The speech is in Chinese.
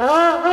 啊！